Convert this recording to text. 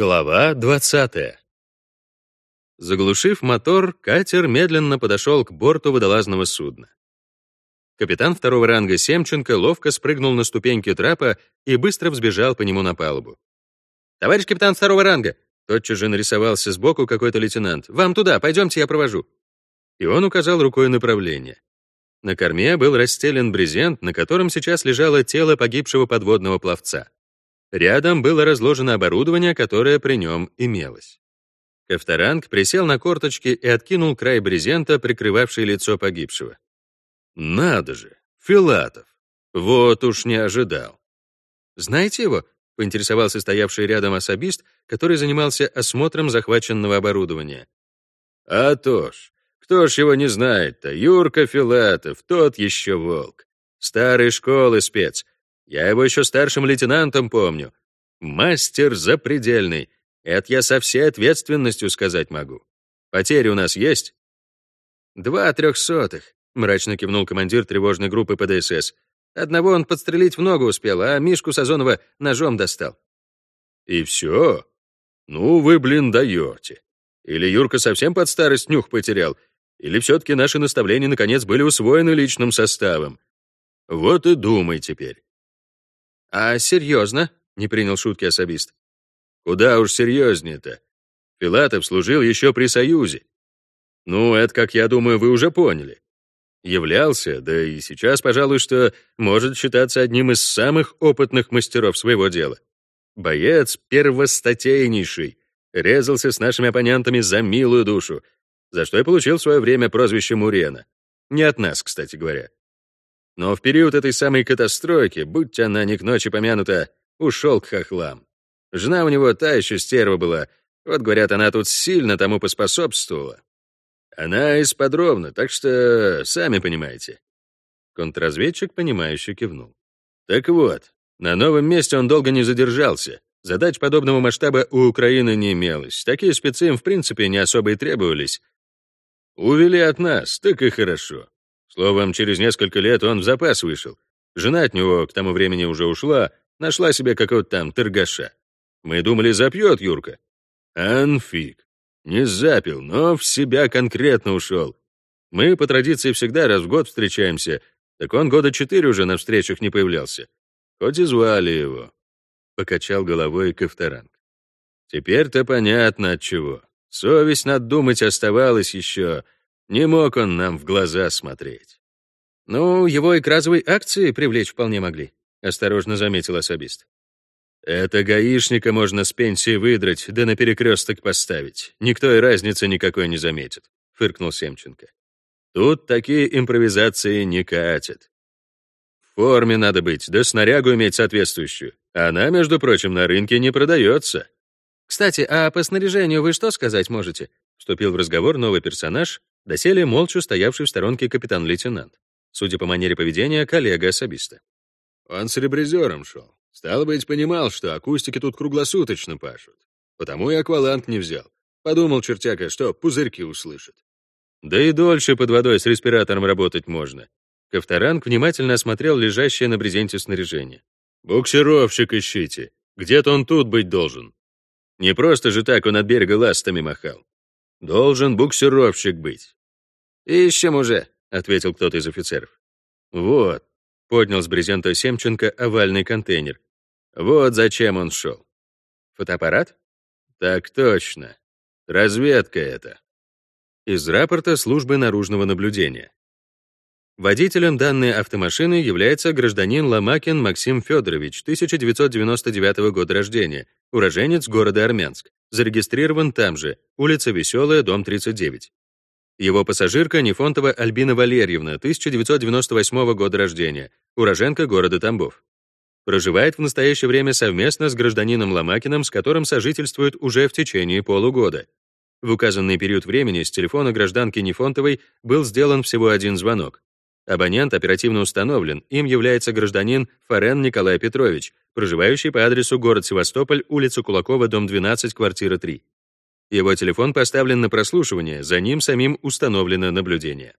Глава 20. Заглушив мотор, катер медленно подошел к борту водолазного судна. Капитан второго ранга Семченко ловко спрыгнул на ступеньки трапа и быстро взбежал по нему на палубу. «Товарищ капитан второго ранга!» Тотчас же нарисовался сбоку какой-то лейтенант. «Вам туда, пойдемте, я провожу». И он указал рукой направление. На корме был расстелен брезент, на котором сейчас лежало тело погибшего подводного пловца. Рядом было разложено оборудование, которое при нем имелось. Ковторанг присел на корточки и откинул край брезента, прикрывавший лицо погибшего. «Надо же! Филатов! Вот уж не ожидал!» «Знаете его?» — поинтересовался стоявший рядом особист, который занимался осмотром захваченного оборудования. «А то ж! Кто ж его не знает-то? Юрка Филатов, тот еще волк. Старой школы спец. Я его еще старшим лейтенантом помню. Мастер запредельный. Это я со всей ответственностью сказать могу. Потери у нас есть? Два трехсотых, мрачно кивнул командир тревожной группы ПДСС. Одного он подстрелить в ногу успел, а Мишку Сазонова ножом достал. И все? Ну вы, блин, даете. Или Юрка совсем под старость нюх потерял, или все-таки наши наставления наконец были усвоены личным составом? Вот и думай теперь. А серьезно? Не принял шутки особист. Куда уж серьезнее-то. Филатов служил еще при Союзе. Ну, это, как я думаю, вы уже поняли. Являлся, да и сейчас, пожалуй, что может считаться одним из самых опытных мастеров своего дела. Боец первостатейнейший, резался с нашими оппонентами за милую душу, за что и получил в свое время прозвище Мурена. Не от нас, кстати говоря. Но в период этой самой катастройки, будь она не к ночи помянута, ушел к хохлам. Жена у него та еще стерва была. Вот, говорят, она тут сильно тому поспособствовала. Она из подробно, так что сами понимаете. Контрразведчик, понимающе кивнул. Так вот, на новом месте он долго не задержался. Задач подобного масштаба у Украины не имелось. Такие спецы им, в принципе, не особо и требовались. Увели от нас, так и хорошо. Словом, через несколько лет он в запас вышел. Жена от него к тому времени уже ушла, нашла себе какого-то там торгаша. Мы думали, запьет Юрка. Анфиг. Не запил, но в себя конкретно ушел. Мы по традиции всегда раз в год встречаемся, так он года четыре уже на встречах не появлялся. Хоть и звали его. Покачал головой Ковторанг. Теперь-то понятно от чего. Совесть надумать оставалась еще. Не мог он нам в глаза смотреть. «Ну, его и к разовой акции привлечь вполне могли», — осторожно заметил особист. «Это гаишника можно с пенсии выдрать, да на перекресток поставить. Никто и разницы никакой не заметит», — фыркнул Семченко. «Тут такие импровизации не катят. В форме надо быть, да снарягу иметь соответствующую. Она, между прочим, на рынке не продается». «Кстати, а по снаряжению вы что сказать можете?» Вступил в разговор новый персонаж, доселе молча стоявший в сторонке капитан-лейтенант. Судя по манере поведения, коллега особиста. Он с ребризером шел. Стало быть, понимал, что акустики тут круглосуточно пашут. Потому и акваланг не взял. Подумал чертяка, что пузырьки услышит. Да и дольше под водой с респиратором работать можно. Ковторанг внимательно осмотрел лежащее на брезенте снаряжение. «Буксировщик ищите. Где-то он тут быть должен. Не просто же так он от берега ластами махал. Должен буксировщик быть. «Ищем уже», — ответил кто-то из офицеров. «Вот», — поднял с брезента Семченко овальный контейнер. «Вот зачем он шел». «Фотоаппарат?» «Так точно. Разведка это». Из рапорта службы наружного наблюдения. Водителем данной автомашины является гражданин Ломакин Максим Федорович, 1999 года рождения, уроженец города Армянск, зарегистрирован там же, улица Веселая, дом 39. Его пассажирка Нефонтова Альбина Валерьевна, 1998 года рождения, уроженка города Тамбов. Проживает в настоящее время совместно с гражданином Ломакиным, с которым сожительствует уже в течение полугода. В указанный период времени с телефона гражданки Нефонтовой был сделан всего один звонок. Абонент оперативно установлен, им является гражданин Фарен Николай Петрович, проживающий по адресу город Севастополь, улица Кулакова, дом 12, квартира 3. Его телефон поставлен на прослушивание, за ним самим установлено наблюдение.